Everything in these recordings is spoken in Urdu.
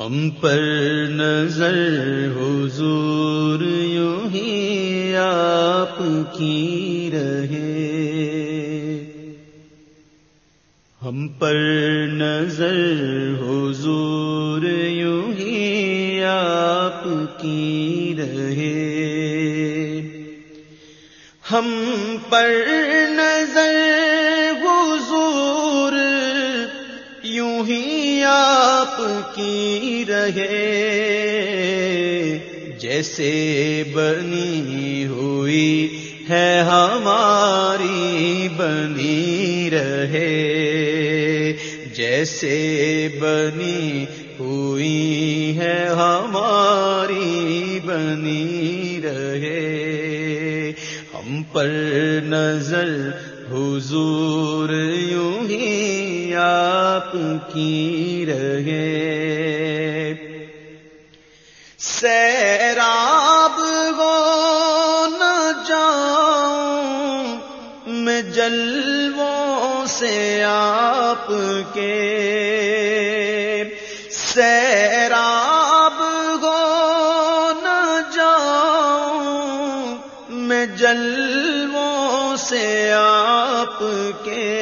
ہم پر نظر حضور یوں ہی آپ کی رہے۔ ہم پر نظر حضور یوں ہی آپ کی رہے۔ ہم پر نظر آپ کی رہے۔ جیسے بنی ہوئی ہے ہماری بنی رہے۔ جیسے بنی ہوئی ہے ہماری بنی رہے۔ ہم پر نظر حضور یوں ہی آپ کی رہے۔ سیراب ہو نہ جاؤں میں جلووں سے آپ کے۔ سیر سے آپ کے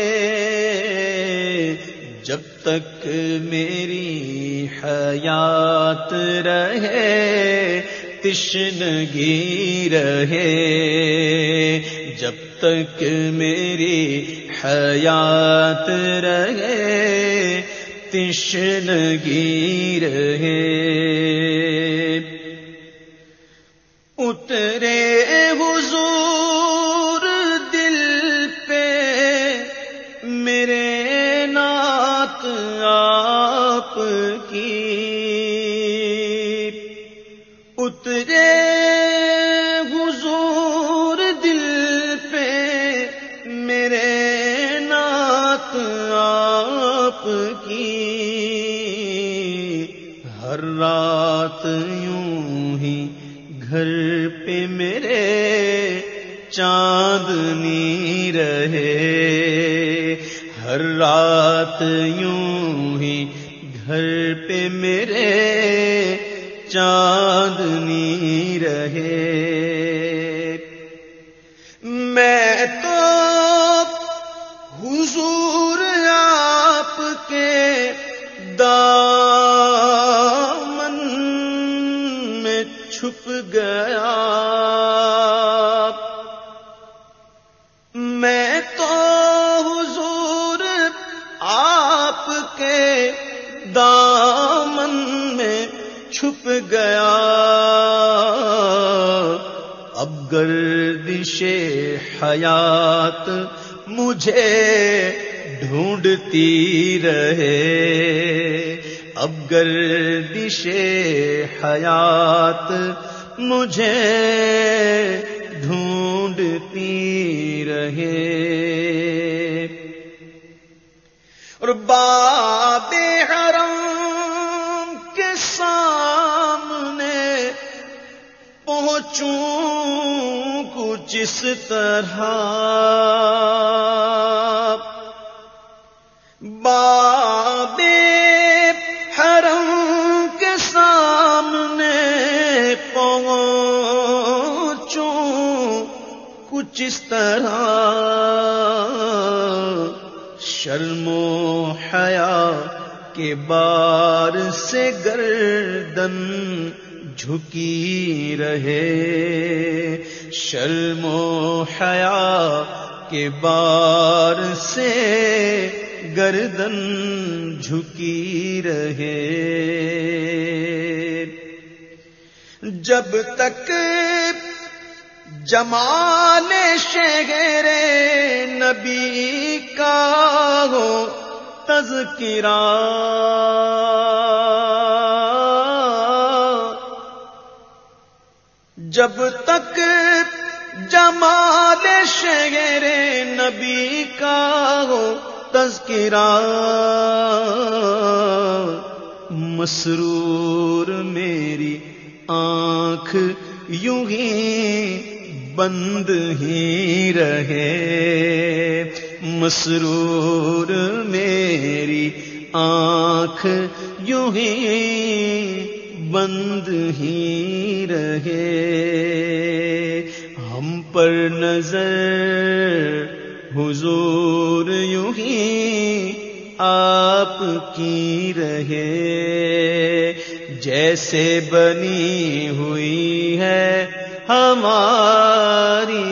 جب تک میری حیات رہے، تشنگی رہے، جب تک میری حیات رہے، تشنگی رہے۔ اترے اترے حضور دل پہ میرے نعت آپ کی ہر رات یوں ہی گھر پہ میرے چاندنی رہے ہر رات یوں ہی گھر پہ میرے چاندنی رہے میں تو حضور آپ کے گیا۔ اب گردش حیات مجھے ڈھونڈتی رہے۔ اب گردش حیات مجھے ڈھونڈتی رہے۔ اور باب پہنچوں کچھ اس طرح باب حرم کے سامنے پہنچوں، کچھ اس طرح شرم و حیا کے بار سے گردن جھکی رہے۔ شرم و حیا کے بار سے گردن جھکی رہے۔ جب تک جمال شہر نبی کا ہو تذکرہ جب تک جمال شہر نبی کا ہو تذکرہ مسرور میری آنکھ یوں ہی بند ہی رہے مسرور میری آنکھ یوں ہی بند ہی رہے۔ ہم پر نظر حضور یوں ہی آپ کی رہے۔ جیسے بنی ہوئی ہے ہماری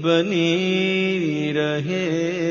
بنی رہے۔